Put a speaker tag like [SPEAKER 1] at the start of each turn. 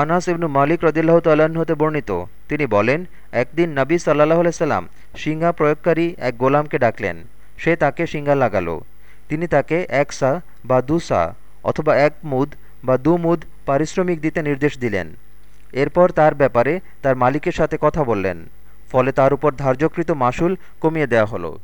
[SPEAKER 1] আনাস ইবনু মালিক রদিল্লাহ তাল্লাহ্ন হতে বর্ণিত। তিনি বলেন, একদিন নবী সাল্লাহ সাল্লাম সিঙ্গা প্রয়োগকারী এক গোলামকে ডাকলেন। সে তাকে সিঙ্গা লাগালো। তিনি তাকে এক সা বা দু সা অথবা এক মুদ বা দু মুদ পারিশ্রমিক দিতে নির্দেশ দিলেন। এরপর তার ব্যাপারে তার মালিকের সাথে কথা বললেন। ফলে তার উপর ধার্যকৃত মাসুল কমিয়ে দেয়া হলো।